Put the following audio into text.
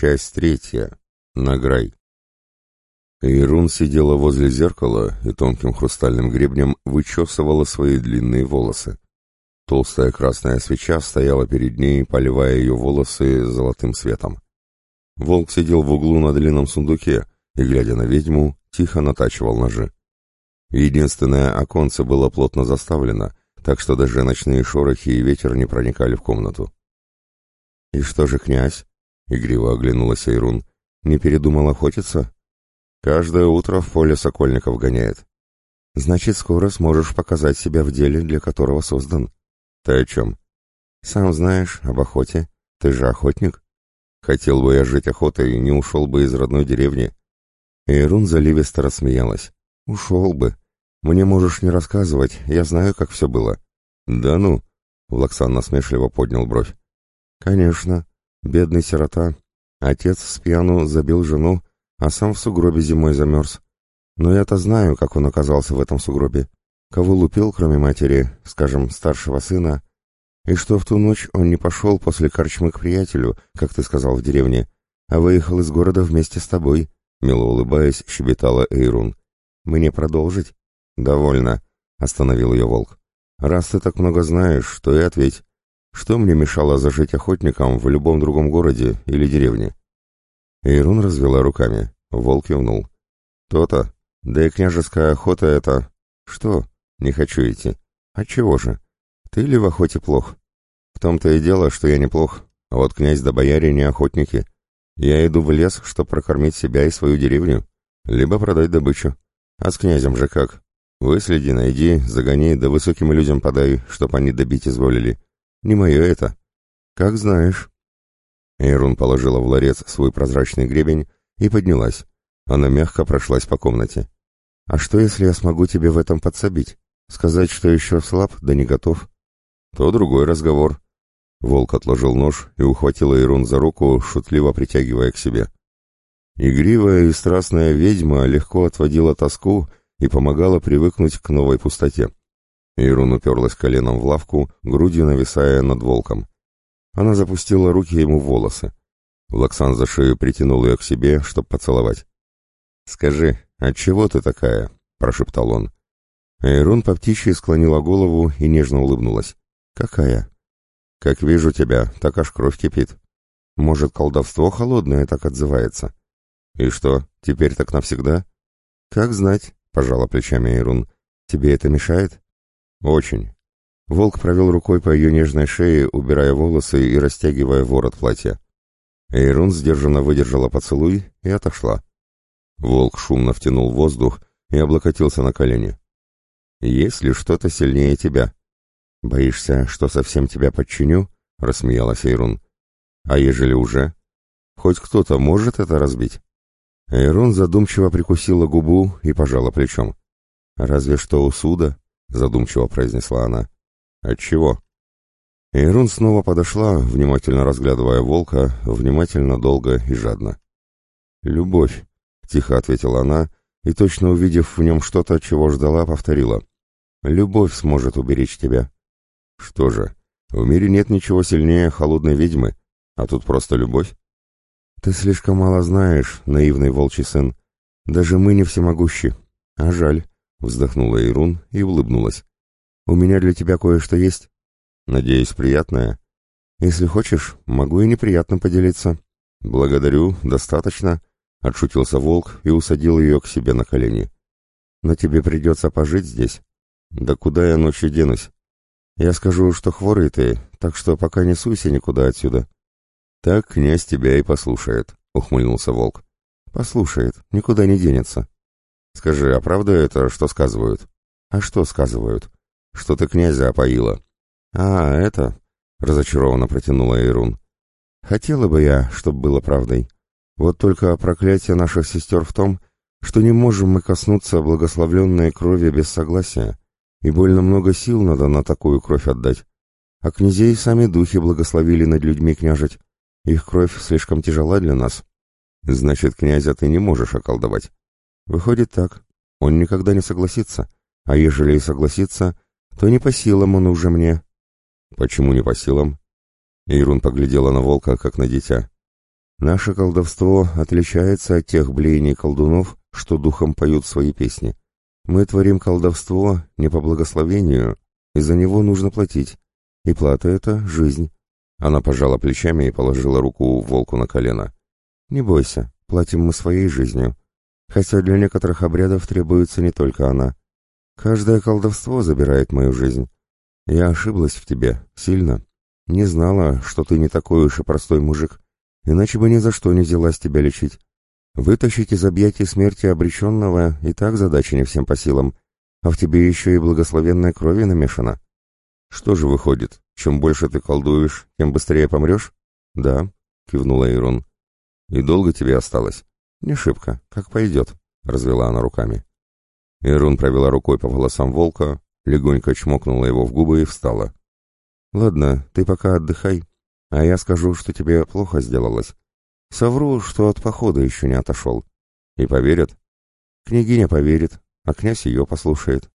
Часть третья. Награй. Ирун сидела возле зеркала и тонким хрустальным гребнем вычесывала свои длинные волосы. Толстая красная свеча стояла перед ней, поливая ее волосы золотым светом. Волк сидел в углу на длинном сундуке и, глядя на ведьму, тихо натачивал ножи. Единственное оконце было плотно заставлено, так что даже ночные шорохи и ветер не проникали в комнату. «И что же, князь?» — игриво оглянулась Айрун. «Не передумал охотиться?» «Каждое утро в поле сокольников гоняет». «Значит, скоро сможешь показать себя в деле, для которого создан». «Ты о чем?» «Сам знаешь об охоте. Ты же охотник». «Хотел бы я жить охотой, не ушел бы из родной деревни». Эйрун заливисто рассмеялась. «Ушел бы. Мне можешь не рассказывать, я знаю, как все было». «Да ну?» — Влаксан насмешливо поднял бровь. «Конечно. Бедный сирота. Отец с пьяну забил жену, а сам в сугробе зимой замерз. Но я-то знаю, как он оказался в этом сугробе. Кого лупил, кроме матери, скажем, старшего сына. И что в ту ночь он не пошел после корчмы к приятелю, как ты сказал в деревне, а выехал из города вместе с тобой», — мило улыбаясь, щебетала Эйрун. «Мне продолжить?» «Довольно», — остановил ее волк. «Раз ты так много знаешь, то и ответь. Что мне мешало зажить охотником в любом другом городе или деревне? Ирун развела руками. Волк кивнул. То-то. Да и княжеская охота это... Что? Не хочу идти. А чего же? Ты ли в охоте плох? В том-то и дело, что я неплох. А вот князь да бояре не охотники. Я иду в лес, чтобы прокормить себя и свою деревню, либо продать добычу. А с князем же как? Выследи, найди, загони, да высоким людям подай, чтоб они добить изволили. Не мое это. Как знаешь. Эйрун положила в ларец свой прозрачный гребень и поднялась. Она мягко прошлась по комнате. А что, если я смогу тебе в этом подсобить? Сказать, что еще слаб, да не готов? То другой разговор. Волк отложил нож и ухватил Эйрун за руку, шутливо притягивая к себе. Игривая и страстная ведьма легко отводила тоску и помогала привыкнуть к новой пустоте. Ирун уперлась коленом в лавку, грудью нависая над волком. Она запустила руки ему в волосы. Лаксан за шею притянул ее к себе, чтобы поцеловать. «Скажи, отчего ты такая?» — прошептал он. Эйрун по птичьи склонила голову и нежно улыбнулась. «Какая?» «Как вижу тебя, так аж кровь кипит. Может, колдовство холодное так отзывается?» «И что, теперь так навсегда?» «Как знать», — пожала плечами Эйрун. «Тебе это мешает?» «Очень». Волк провел рукой по ее нежной шее, убирая волосы и растягивая ворот платья. Эйрун сдержанно выдержала поцелуй и отошла. Волк шумно втянул воздух и облокотился на колени. «Есть ли что-то сильнее тебя?» «Боишься, что совсем тебя подчиню?» — рассмеялась Эйрун. «А ежели уже? Хоть кто-то может это разбить?» Эйрун задумчиво прикусила губу и пожала плечом. «Разве что у суда?» Задумчиво произнесла она. Отчего? Ирун снова подошла, внимательно разглядывая волка, внимательно, долго и жадно. «Любовь», — тихо ответила она, и, точно увидев в нем что-то, чего ждала, повторила. «Любовь сможет уберечь тебя». «Что же, в мире нет ничего сильнее холодной ведьмы, а тут просто любовь?» «Ты слишком мало знаешь, наивный волчий сын. Даже мы не всемогущи. А жаль. Вздохнула Ирун и улыбнулась. «У меня для тебя кое-что есть. Надеюсь, приятное. Если хочешь, могу и неприятно поделиться». «Благодарю, достаточно», — отшутился волк и усадил ее к себе на колени. «Но тебе придется пожить здесь». «Да куда я ночью денусь?» «Я скажу, что хворый ты, так что пока не суйся никуда отсюда». «Так князь тебя и послушает», — ухмыльнулся волк. «Послушает, никуда не денется». Скажи, а правда это, что сказывают? А что сказывают? Что ты князя опоила. А, это... Разочарованно протянула Ирун. Хотела бы я, чтоб было правдой. Вот только проклятие наших сестер в том, что не можем мы коснуться благословленной крови без согласия, и больно много сил надо на такую кровь отдать. А князей сами духи благословили над людьми княжить. Их кровь слишком тяжела для нас. Значит, князя ты не можешь околдовать. Выходит так. Он никогда не согласится. А ежели и согласится, то не по силам он уже мне. Почему не по силам? Ирун поглядела на волка, как на дитя. Наше колдовство отличается от тех блеяний колдунов, что духом поют свои песни. Мы творим колдовство не по благословению, и за него нужно платить. И плата это — жизнь. Она пожала плечами и положила руку волку на колено. «Не бойся, платим мы своей жизнью. Хотя для некоторых обрядов требуется не только она. Каждое колдовство забирает мою жизнь. Я ошиблась в тебе, сильно. Не знала, что ты не такой уж и простой мужик, иначе бы ни за что не взялась тебя лечить. Вытащить из объятий смерти обреченного и так задача не всем по силам, а в тебе еще и благословенной крови намешана. Что же выходит, чем больше ты колдуешь, тем быстрее помрешь? Да, кивнула Ирон. И долго тебе осталось? Не шибко, как пойдет, развела она руками. Ирун провела рукой по волосам волка, легонько чмокнула его в губы и встала. «Ладно, ты пока отдыхай, а я скажу, что тебе плохо сделалось. Совру, что от похода еще не отошел. И поверят? Княгиня поверит, а князь ее послушает.